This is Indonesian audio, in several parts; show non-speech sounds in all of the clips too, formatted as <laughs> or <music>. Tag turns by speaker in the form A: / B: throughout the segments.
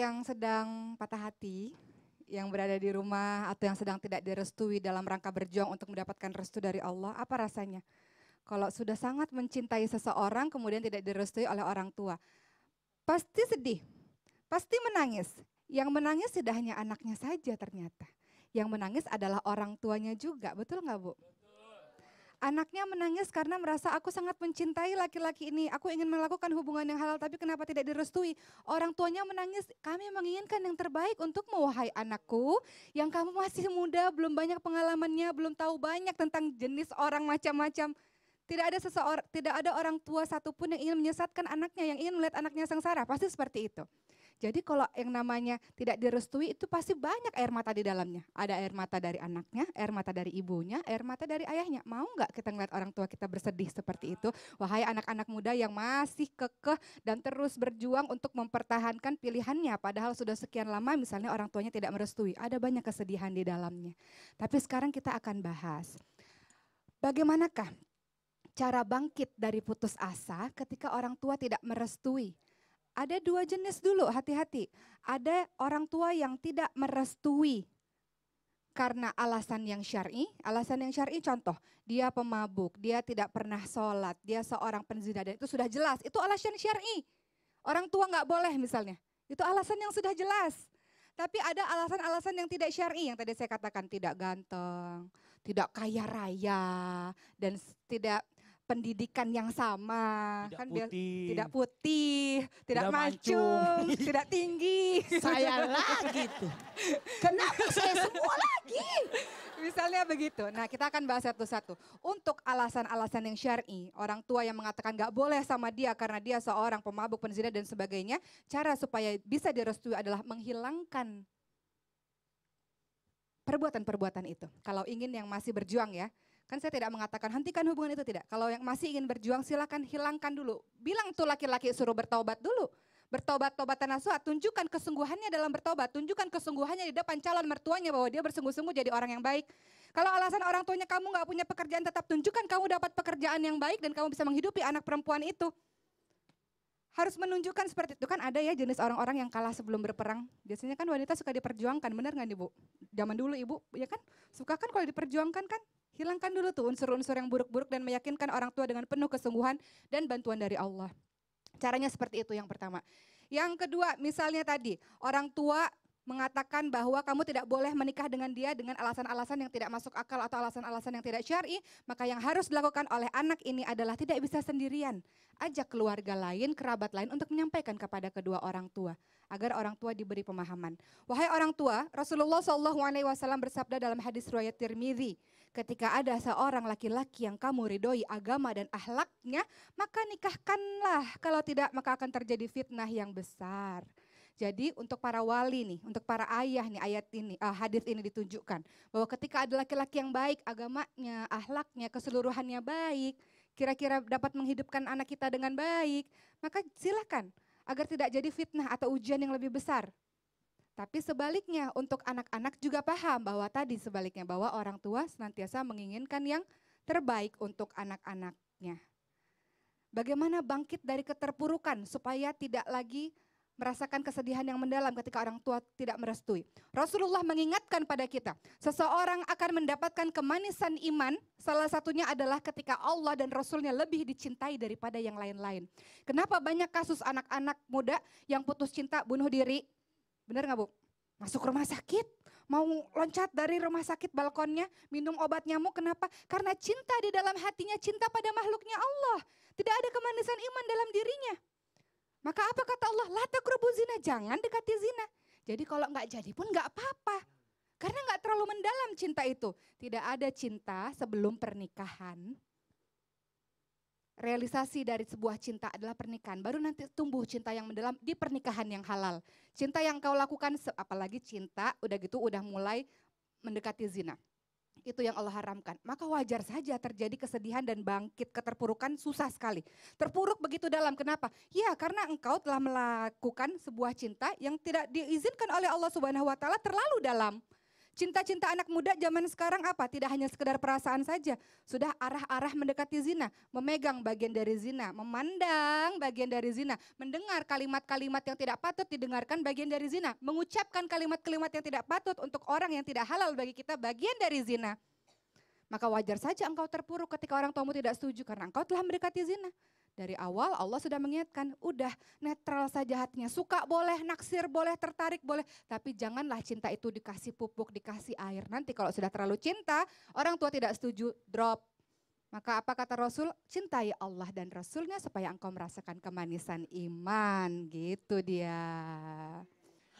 A: yang sedang patah hati, yang berada di rumah atau yang sedang tidak direstui dalam rangka berjuang untuk mendapatkan restu dari Allah, apa rasanya? Kalau sudah sangat mencintai seseorang kemudian tidak direstui oleh orang tua, pasti sedih, pasti menangis. Yang menangis tidak hanya anaknya saja ternyata. Yang menangis adalah orang tuanya juga, betul nggak Bu? Anaknya menangis karena merasa aku sangat mencintai laki-laki ini. Aku ingin melakukan hubungan yang halal tapi kenapa tidak direstui? Orang tuanya menangis, kami menginginkan yang terbaik untukmu wahai anakku. Yang kamu masih muda, belum banyak pengalamannya, belum tahu banyak tentang jenis orang macam-macam. Tidak ada seseorang, tidak ada orang tua satupun yang ingin menyesatkan anaknya, yang ingin melihat anaknya sengsara. Pasti seperti itu. Jadi kalau yang namanya tidak direstui itu pasti banyak air mata di dalamnya. Ada air mata dari anaknya, air mata dari ibunya, air mata dari ayahnya. Mau nggak kita ngeliat orang tua kita bersedih seperti itu? Wahai anak-anak muda yang masih kekeh dan terus berjuang untuk mempertahankan pilihannya. Padahal sudah sekian lama misalnya orang tuanya tidak merestui. Ada banyak kesedihan di dalamnya. Tapi sekarang kita akan bahas. Bagaimanakah cara bangkit dari putus asa ketika orang tua tidak merestui? Ada dua jenis dulu, hati-hati. Ada orang tua yang tidak merestui karena alasan yang syar'i. Alasan yang syar'i contoh, dia pemabuk, dia tidak pernah sholat, dia seorang penzina dan itu sudah jelas. Itu alasan syar'i. Orang tua nggak boleh misalnya. Itu alasan yang sudah jelas. Tapi ada alasan-alasan yang tidak syar'i yang tadi saya katakan tidak ganteng, tidak kaya raya, dan tidak pendidikan yang sama,
B: Tidak
A: kan biar-
B: putih.
A: tidak putih, tidak,
B: Tidak
A: mancung,
B: mancung.
A: tidak tinggi. <laughs>
C: Saya lagi tuh. Kenapa saya semua lagi?
A: Misalnya begitu. Nah kita akan bahas satu-satu. Untuk alasan-alasan yang syar'i, orang tua yang mengatakan gak boleh sama dia karena dia seorang pemabuk, penzina dan sebagainya. Cara supaya bisa direstui adalah menghilangkan perbuatan-perbuatan itu. Kalau ingin yang masih berjuang ya. Kan saya tidak mengatakan hentikan hubungan itu tidak. Kalau yang masih ingin berjuang silakan hilangkan dulu. Bilang tuh laki-laki suruh bertobat dulu. Bertobat-tobatan nasuha, tunjukkan kesungguhannya dalam bertobat, tunjukkan kesungguhannya di depan calon mertuanya bahwa dia bersungguh-sungguh jadi orang yang baik. Kalau alasan orang tuanya kamu nggak punya pekerjaan, tetap tunjukkan kamu dapat pekerjaan yang baik dan kamu bisa menghidupi anak perempuan itu. Harus menunjukkan seperti itu kan ada ya jenis orang-orang yang kalah sebelum berperang. Biasanya kan wanita suka diperjuangkan, benar nggak nih bu? Zaman dulu ibu, ya kan? Suka kan kalau diperjuangkan kan? Hilangkan dulu tuh unsur-unsur yang buruk-buruk dan meyakinkan orang tua dengan penuh kesungguhan dan bantuan dari Allah. Caranya seperti itu yang pertama. Yang kedua, misalnya tadi orang tua mengatakan bahwa kamu tidak boleh menikah dengan dia dengan alasan-alasan yang tidak masuk akal atau alasan-alasan yang tidak syar'i, maka yang harus dilakukan oleh anak ini adalah tidak bisa sendirian. Ajak keluarga lain, kerabat lain untuk menyampaikan kepada kedua orang tua agar orang tua diberi pemahaman. Wahai orang tua, Rasulullah wasallam bersabda dalam hadis riwayat Tirmidzi, ketika ada seorang laki-laki yang kamu ridhoi agama dan ahlaknya, maka nikahkanlah. Kalau tidak maka akan terjadi fitnah yang besar. Jadi untuk para wali nih, untuk para ayah nih ayat ini, uh, hadis ini ditunjukkan bahwa ketika ada laki-laki yang baik, agamanya, ahlaknya, keseluruhannya baik, kira-kira dapat menghidupkan anak kita dengan baik, maka silakan agar tidak jadi fitnah atau ujian yang lebih besar. Tapi sebaliknya untuk anak-anak juga paham bahwa tadi sebaliknya bahwa orang tua senantiasa menginginkan yang terbaik untuk anak-anaknya. Bagaimana bangkit dari keterpurukan supaya tidak lagi merasakan kesedihan yang mendalam ketika orang tua tidak merestui. Rasulullah mengingatkan pada kita, seseorang akan mendapatkan kemanisan iman, salah satunya adalah ketika Allah dan Rasulnya lebih dicintai daripada yang lain-lain. Kenapa banyak kasus anak-anak muda yang putus cinta bunuh diri? Benar nggak Bu? Masuk rumah sakit, mau loncat dari rumah sakit balkonnya, minum obat nyamuk, kenapa? Karena cinta di dalam hatinya, cinta pada makhluknya Allah. Tidak ada kemanisan iman dalam dirinya. Maka apa kata Allah? La taqrabu zina, jangan dekati zina. Jadi kalau nggak jadi pun nggak apa-apa. Karena nggak terlalu mendalam cinta itu. Tidak ada cinta sebelum pernikahan. Realisasi dari sebuah cinta adalah pernikahan. Baru nanti tumbuh cinta yang mendalam di pernikahan yang halal. Cinta yang kau lakukan, apalagi cinta, udah gitu udah mulai mendekati zina. Itu yang Allah haramkan. Maka wajar saja terjadi kesedihan dan bangkit keterpurukan susah sekali. Terpuruk begitu dalam. Kenapa? Ya karena engkau telah melakukan sebuah cinta yang tidak diizinkan oleh Allah Subhanahu wa terlalu dalam. Cinta-cinta anak muda zaman sekarang apa? Tidak hanya sekedar perasaan saja. Sudah arah-arah mendekati zina. Memegang bagian dari zina. Memandang bagian dari zina. Mendengar kalimat-kalimat yang tidak patut didengarkan bagian dari zina. Mengucapkan kalimat-kalimat yang tidak patut untuk orang yang tidak halal bagi kita bagian dari zina. Maka wajar saja engkau terpuruk ketika orang tuamu tidak setuju karena engkau telah mendekati zina. Dari awal Allah sudah mengingatkan, udah netral saja hatinya. Suka boleh, naksir boleh, tertarik boleh. Tapi janganlah cinta itu dikasih pupuk, dikasih air. Nanti kalau sudah terlalu cinta, orang tua tidak setuju, drop. Maka apa kata Rasul? Cintai Allah dan Rasulnya supaya engkau merasakan kemanisan iman. Gitu dia.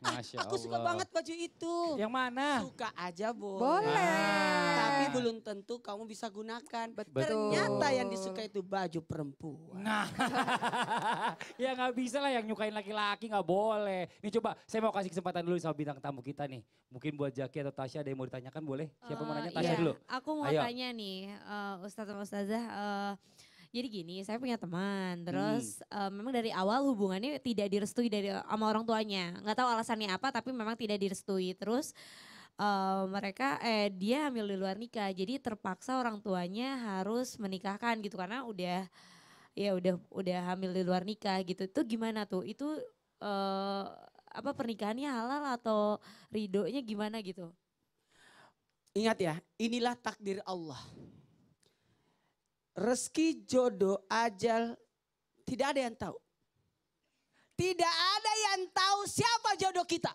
B: Masya
C: Aku suka
B: Allah.
C: banget baju itu.
B: Yang mana?
C: Suka aja boleh.
A: Boleh.
C: Tapi belum tentu kamu bisa gunakan.
A: Betul.
C: Ternyata yang disuka itu baju perempuan.
B: Nah, <laughs> ya nggak bisa lah yang nyukain laki-laki nggak boleh. Nih coba, saya mau kasih kesempatan dulu sama bintang tamu kita nih. Mungkin buat Jaki atau Tasya ada yang mau ditanyakan boleh? Siapa mau
D: Eh,
B: nanya? Tasya
D: iya.
B: dulu.
D: Aku mau
B: Ayo.
D: tanya nih, eh, Ustadz sama Ustazah. eh, jadi gini, saya punya teman, terus eh, memang dari awal hubungannya tidak direstui dari sama orang tuanya. Nggak tahu alasannya apa, tapi memang tidak direstui. Terus eh, mereka, eh dia hamil di luar nikah, jadi terpaksa orang tuanya harus menikahkan gitu karena udah, ya udah udah hamil di luar nikah gitu. Itu gimana tuh? Itu eh, apa pernikahannya halal atau ridonya gimana gitu?
C: Ingat ya, inilah takdir Allah. Rezeki, jodoh, ajal, tidak ada yang tahu. Tidak ada yang tahu siapa jodoh kita.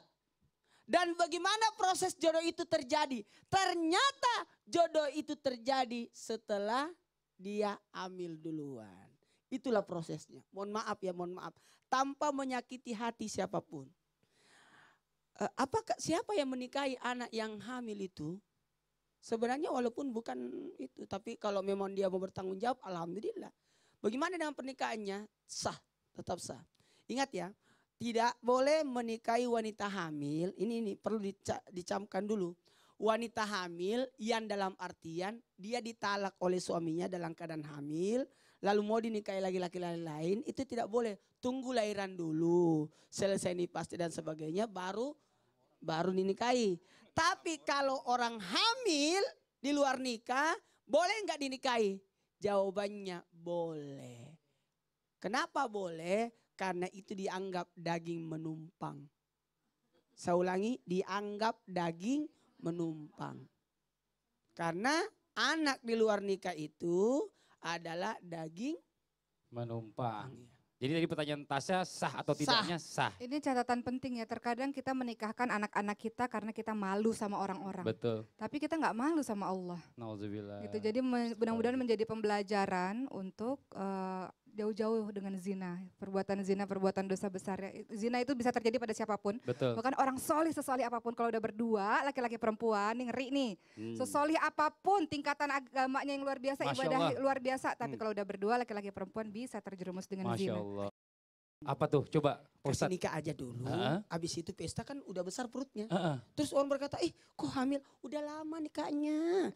C: Dan bagaimana proses jodoh itu terjadi. Ternyata jodoh itu terjadi setelah dia hamil duluan. Itulah prosesnya. Mohon maaf ya, mohon maaf. Tanpa menyakiti hati siapa pun. Eh, apakah siapa yang menikahi anak yang hamil itu? Sebenarnya walaupun bukan itu, tapi kalau memang dia mau bertanggung jawab, alhamdulillah. Bagaimana dengan pernikahannya? Sah, tetap sah. Ingat ya, tidak boleh menikahi wanita hamil. Ini ini perlu dica- dicamkan dulu. Wanita hamil yang dalam artian dia ditalak oleh suaminya dalam keadaan hamil, lalu mau dinikahi lagi laki-laki lain, itu tidak boleh. Tunggu lahiran dulu, selesai nih pasti dan sebagainya, baru baru dinikahi. Tapi kalau orang hamil di luar nikah, boleh nggak dinikahi? Jawabannya boleh. Kenapa boleh? Karena itu dianggap daging menumpang. Saya ulangi, dianggap daging menumpang. Karena anak di luar nikah itu adalah daging
B: Menumpang. Jadi tadi pertanyaan Tasya sah atau tidaknya sah.
A: Ini catatan penting ya, terkadang kita menikahkan anak-anak kita karena kita malu sama orang-orang.
B: Betul.
A: Tapi kita nggak malu sama Allah.
B: Nauzubillah.
A: gitu. Jadi mudah-mudahan menjadi pembelajaran untuk eh, jauh-jauh dengan zina, perbuatan zina, perbuatan dosa besar. ya. Zina itu bisa terjadi pada siapa pun.
B: Betul.
A: Bahkan orang solih sesolih apa pun kalau udah berdua, laki-laki perempuan, nih ngeri nih.
B: Hmm.
A: Sesolih apa pun, tingkatan agamanya yang luar biasa,
B: Masya
A: ibadah
B: Allah.
A: luar biasa. Tapi
B: Hmm.
A: kalau udah berdua, laki-laki perempuan bisa terjerumus dengan
B: Masya
A: zina.
B: Allah. Apa tuh? Coba
C: kasih
B: Ustaz.
C: nikah aja dulu.
B: Heeh.
C: Habis itu pesta kan udah besar perutnya.
B: Heeh.
C: Terus orang berkata, ih kok hamil? Udah lama nikahnya.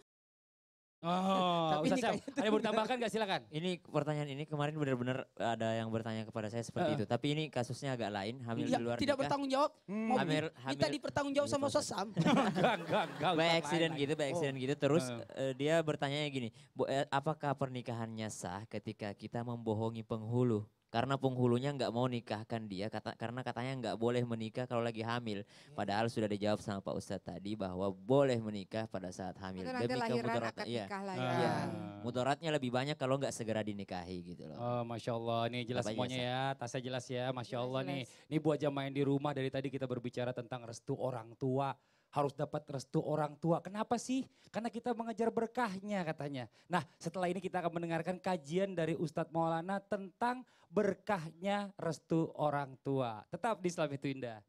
B: Oh,
C: Tapi
B: Ustaz
C: nikahnya
B: ada yang mau ditambahkan gak silakan?
E: Ini pertanyaan ini kemarin benar-benar ada yang bertanya kepada saya seperti
B: Heeh.
E: itu. Tapi ini kasusnya agak lain, hamil
C: Ya,
E: di luar
C: tidak
E: nikah.
C: bertanggung jawab.
B: Hmm.
C: Mau
E: Hamil,
C: Minta
E: hamil
C: dipertanggung jawab sama
E: Ustaz.
C: sosam. <laughs>
B: enggak, enggak, <laughs> enggak.
E: by
B: Ustaz,
E: accident
B: lain,
E: gitu, by
C: Oh.
E: accident gitu. Terus
B: Heeh.
E: eh, dia bertanya gini, "Bu, eh, apakah pernikahannya sah ketika kita membohongi penghulu? Karena penghulunya nggak mau nikahkan dia, kata, karena katanya nggak boleh menikah kalau lagi hamil. Padahal sudah dijawab sama Pak Ustadz tadi bahwa boleh menikah pada saat hamil.
A: Nanti
E: Demi
A: akad
E: iya,
A: lahiran.
C: Iya.
B: Ah.
E: mudaratnya lebih banyak kalau nggak segera dinikahi gitu loh.
B: Oh, Masya Allah, nih jelas
E: Bapaknya
B: semuanya ya, Tasya jelas ya, Masya
D: Jelas,
B: Allah nih.
D: jelas.
B: Ini buat jamaah yang di rumah dari tadi kita berbicara tentang restu orang tua. Harus dapat restu orang tua. Kenapa sih? Karena kita mengejar berkahnya katanya. Nah setelah ini kita akan mendengarkan kajian dari Ustadz Maulana tentang berkahnya restu orang tua. Tetap di Islam itu indah.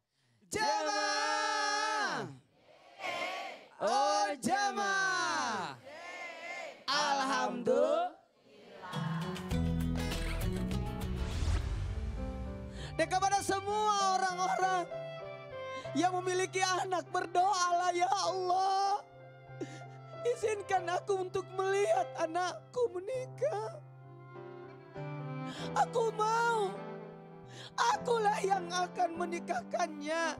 C: Jamaah. Oh jamaah. Alhamdulillah. Dan kepada semua orang-orang yang memiliki anak berdoalah ya Allah. Izinkan aku untuk melihat anakku menikah. Aku mau. Akulah yang akan menikahkannya.